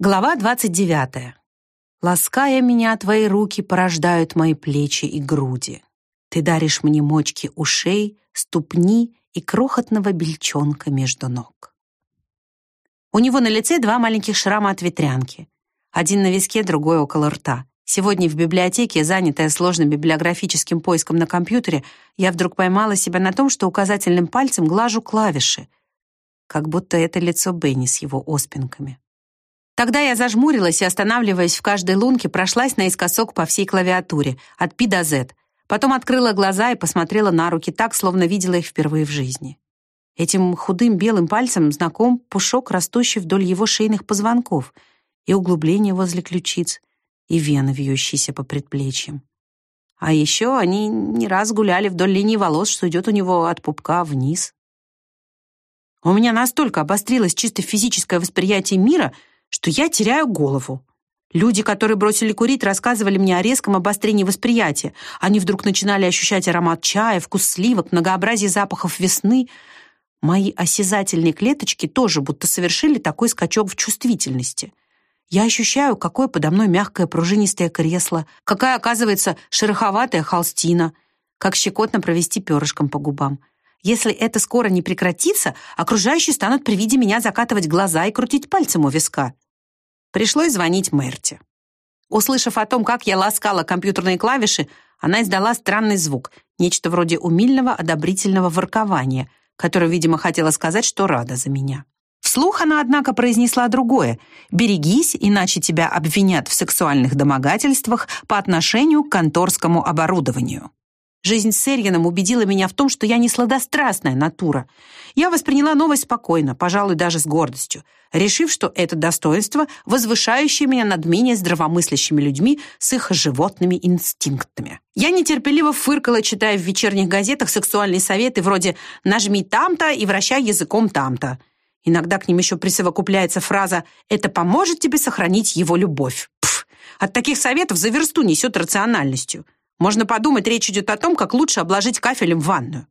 Глава 29. Лаская меня, твои руки порождают мои плечи и груди. Ты даришь мне мочки ушей, ступни и крохотного бельчонка между ног. У него на лице два маленьких шрама от ветрянки. Один на виске, другой около рта. Сегодня в библиотеке, занятая сложным библиографическим поиском на компьютере, я вдруг поймала себя на том, что указательным пальцем глажу клавиши, как будто это лицо Бенни с его оспинками. Тогда я зажмурилась и, останавливаясь в каждой лунке, прошлась наискосок по всей клавиатуре, от P до Z. Потом открыла глаза и посмотрела на руки так, словно видела их впервые в жизни. Этим худым белым пальцем знаком пушок, растущий вдоль его шейных позвонков, и углубление возле ключиц, и вены, вьющиеся по предплечьям. А еще они не раз гуляли вдоль линии волос, что идет у него от пупка вниз. У меня настолько обострилось чисто физическое восприятие мира — что я теряю голову. Люди, которые бросили курить, рассказывали мне о резком обострении восприятия. Они вдруг начинали ощущать аромат чая, вкус сливок, многообразие запахов весны. Мои осязательные клеточки тоже будто совершили такой скачок в чувствительности. Я ощущаю, какое подо мной мягкое пружинистое кресло, какая, оказывается, шероховатая холстина, как щекотно провести перышком по губам. Если это скоро не прекратится, окружающие станут при виде меня закатывать глаза и крутить пальцем у виска. Пришлось звонить Мерте. Услышав о том, как я ласкала компьютерные клавиши, она издала странный звук, нечто вроде умильного одобрительного воркования, которое, видимо, хотела сказать, что рада за меня. Вслух она, однако, произнесла другое. «Берегись, иначе тебя обвинят в сексуальных домогательствах по отношению к конторскому оборудованию». Жизнь с Эрьяном убедила меня в том, что я не сладострастная натура. Я восприняла новость спокойно, пожалуй, даже с гордостью, решив, что это достоинство, возвышающее меня над менее здравомыслящими людьми с их животными инстинктами. Я нетерпеливо фыркала, читая в вечерних газетах сексуальные советы вроде «нажми там-то и вращай языком там-то». Иногда к ним еще присовокупляется фраза «это поможет тебе сохранить его любовь». Пф, от таких советов за версту несет рациональностью. Можно подумать, речь идет о том, как лучше обложить кафелем ванную.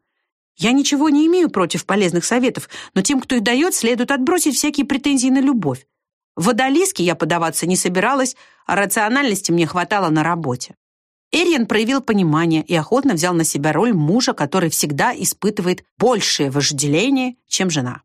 Я ничего не имею против полезных советов, но тем, кто их дает, следует отбросить всякие претензии на любовь. В водолазки я подаваться не собиралась, а рациональности мне хватало на работе. Эриен проявил понимание и охотно взял на себя роль мужа, который всегда испытывает большее вожделение, чем жена.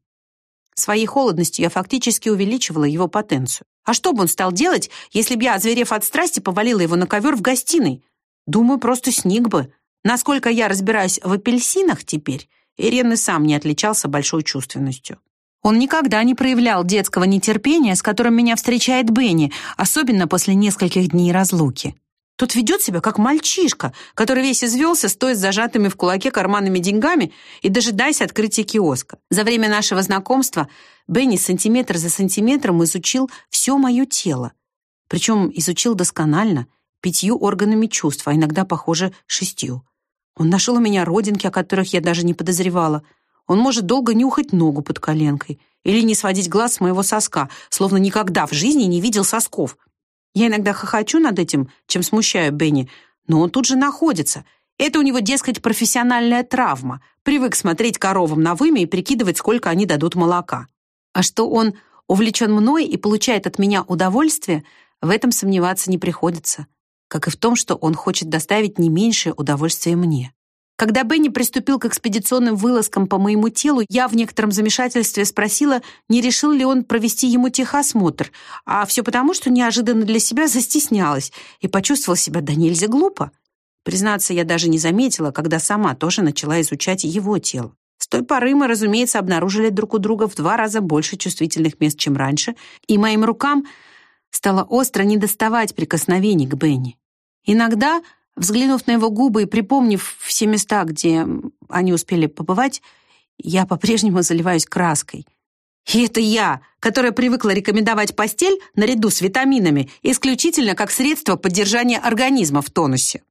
Своей холодностью я фактически увеличивала его потенцию. А что бы он стал делать, если бы я, озверев от страсти, повалила его на ковер в гостиной, Думаю, просто сник бы. Насколько я разбираюсь в апельсинах теперь, Ирен и сам не отличался большой чувственностью. Он никогда не проявлял детского нетерпения, с которым меня встречает Бенни, особенно после нескольких дней разлуки. Тот ведет себя как мальчишка, который весь извелся, стоя с зажатыми в кулаке карманными деньгами и дожидаясь открытия киоска. За время нашего знакомства Бенни сантиметр за сантиметром изучил все мое тело. Причем изучил досконально — пятью органами чувств, а иногда, похоже, шестью. Он нашел у меня родинки, о которых я даже не подозревала. Он может долго нюхать ногу под коленкой или не сводить глаз с моего соска, словно никогда в жизни не видел сосков. Я иногда хохочу над этим, чем смущаю Бенни, но он тут же находится. Это у него, дескать, профессиональная травма. Привык смотреть коровам на вымя и прикидывать, сколько они дадут молока. А что он увлечен мной и получает от меня удовольствие, в этом сомневаться не приходится как и в том, что он хочет доставить не меньшее удовольствие мне. Когда Бенни приступил к экспедиционным вылазкам по моему телу, я в некотором замешательстве спросила, не решил ли он провести ему техосмотр, а все потому, что неожиданно для себя застеснялась и почувствовала себя да нельзя глупо. Признаться, я даже не заметила, когда сама тоже начала изучать его тело. С той поры мы, разумеется, обнаружили друг у друга в два раза больше чувствительных мест, чем раньше, и моим рукам стало остро недоставать прикосновений к Бенни. Иногда, взглянув на его губы и припомнив все места, где они успели побывать, я по-прежнему заливаюсь краской. И это я, которая привыкла рекомендовать постель наряду с витаминами исключительно как средство поддержания организма в тонусе.